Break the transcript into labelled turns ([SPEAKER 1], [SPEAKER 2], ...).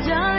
[SPEAKER 1] 찾아